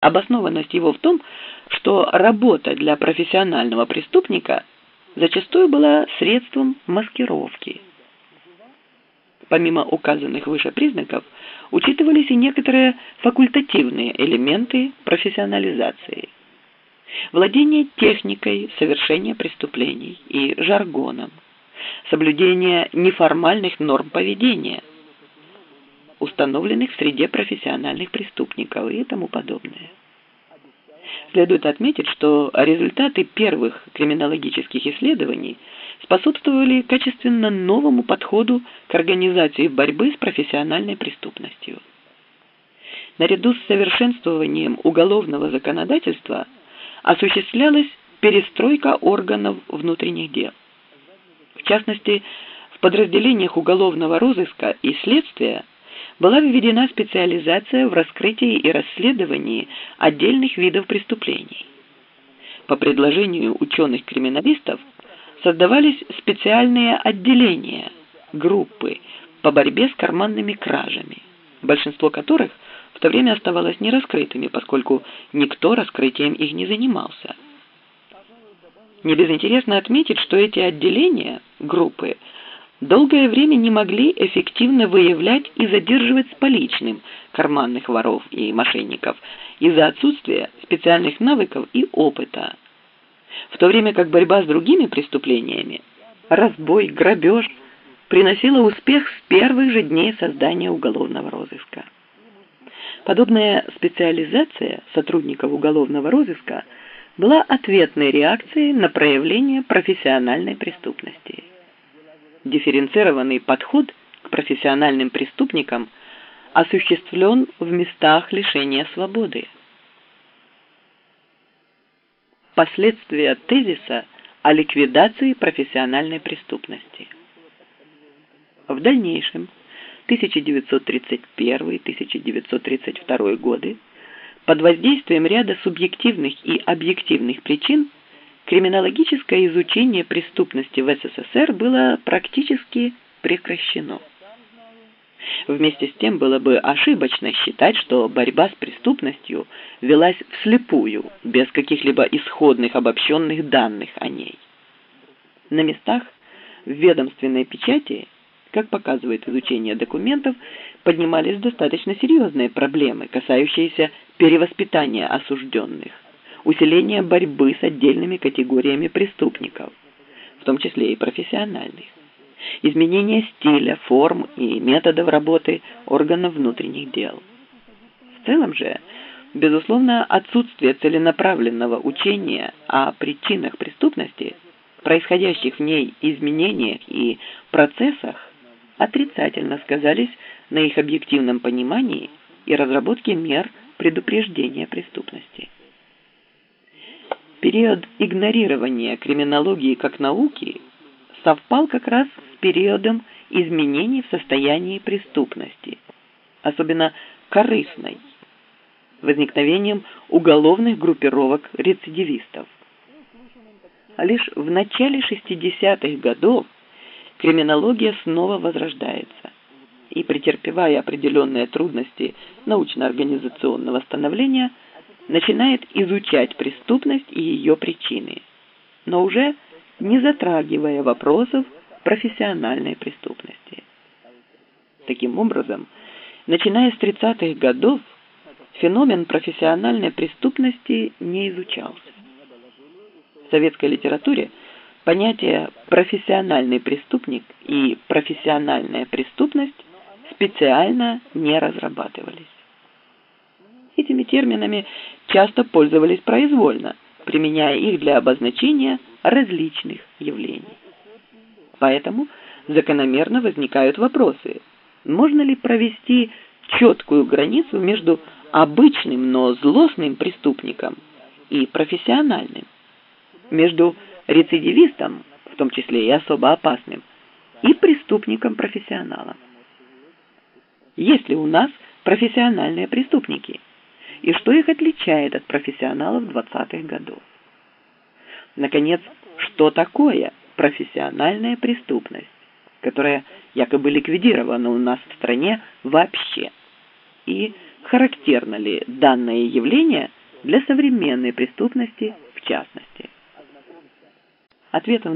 Обоснованность его в том, что работа для профессионального преступника зачастую была средством маскировки. Помимо указанных выше признаков, учитывались и некоторые факультативные элементы профессионализации. Владение техникой совершения преступлений и жаргоном, соблюдение неформальных норм поведения – установленных в среде профессиональных преступников и тому подобное. Следует отметить, что результаты первых криминологических исследований способствовали качественно новому подходу к организации борьбы с профессиональной преступностью. Наряду с совершенствованием уголовного законодательства осуществлялась перестройка органов внутренних дел. В частности, в подразделениях уголовного розыска и следствия была введена специализация в раскрытии и расследовании отдельных видов преступлений. По предложению ученых-криминалистов создавались специальные отделения, группы по борьбе с карманными кражами, большинство которых в то время оставалось нераскрытыми, поскольку никто раскрытием их не занимался. Не безинтересно отметить, что эти отделения, группы, долгое время не могли эффективно выявлять и задерживать с поличным карманных воров и мошенников из-за отсутствия специальных навыков и опыта. В то время как борьба с другими преступлениями, разбой, грабеж, приносила успех с первых же дней создания уголовного розыска. Подобная специализация сотрудников уголовного розыска была ответной реакцией на проявление профессиональной преступности дифференцированный подход к профессиональным преступникам осуществлен в местах лишения свободы. Последствия тезиса о ликвидации профессиональной преступности. В дальнейшем, 1931-1932 годы, под воздействием ряда субъективных и объективных причин криминологическое изучение преступности в СССР было практически прекращено. Вместе с тем было бы ошибочно считать, что борьба с преступностью велась вслепую, без каких-либо исходных обобщенных данных о ней. На местах в ведомственной печати, как показывает изучение документов, поднимались достаточно серьезные проблемы, касающиеся перевоспитания осужденных – усиление борьбы с отдельными категориями преступников, в том числе и профессиональных, изменение стиля, форм и методов работы органов внутренних дел. В целом же, безусловно, отсутствие целенаправленного учения о причинах преступности, происходящих в ней изменениях и процессах, отрицательно сказались на их объективном понимании и разработке мер предупреждения преступности период игнорирования криминологии как науки совпал как раз с периодом изменений в состоянии преступности, особенно корыстной, возникновением уголовных группировок рецидивистов. А лишь в начале 60-х годов криминология снова возрождается и, претерпевая определенные трудности научно-организационного становления, начинает изучать преступность и ее причины, но уже не затрагивая вопросов профессиональной преступности. Таким образом, начиная с 30-х годов, феномен профессиональной преступности не изучался. В советской литературе понятия «профессиональный преступник» и «профессиональная преступность» специально не разрабатывались. Этими терминами часто пользовались произвольно, применяя их для обозначения различных явлений. Поэтому закономерно возникают вопросы, можно ли провести четкую границу между обычным, но злостным преступником и профессиональным, между рецидивистом, в том числе и особо опасным, и преступником-профессионалом. Есть ли у нас профессиональные преступники – и что их отличает от профессионалов 20-х годов. Наконец, что такое профессиональная преступность, которая якобы ликвидирована у нас в стране вообще, и характерно ли данное явление для современной преступности в частности. Ответом